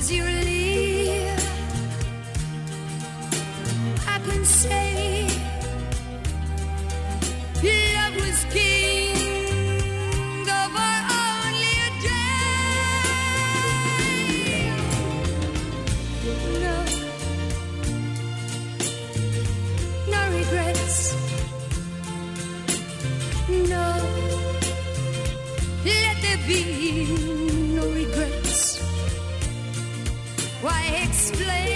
as you Let there be no regrets. Why explain?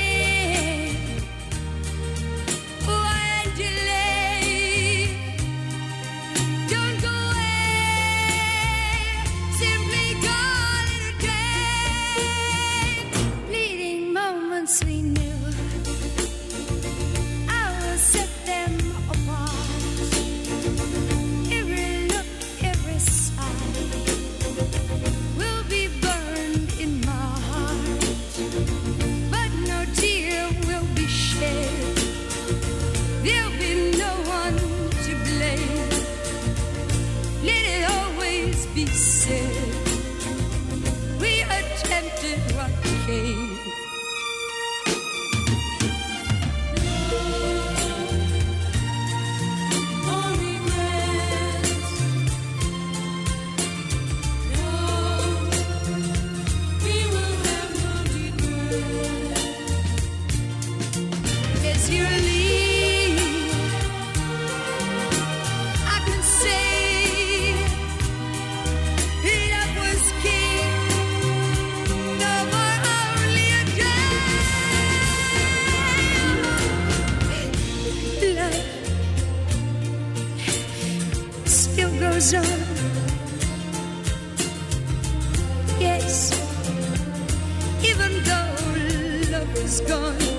did what came. goes on. Yes, even though love is gone.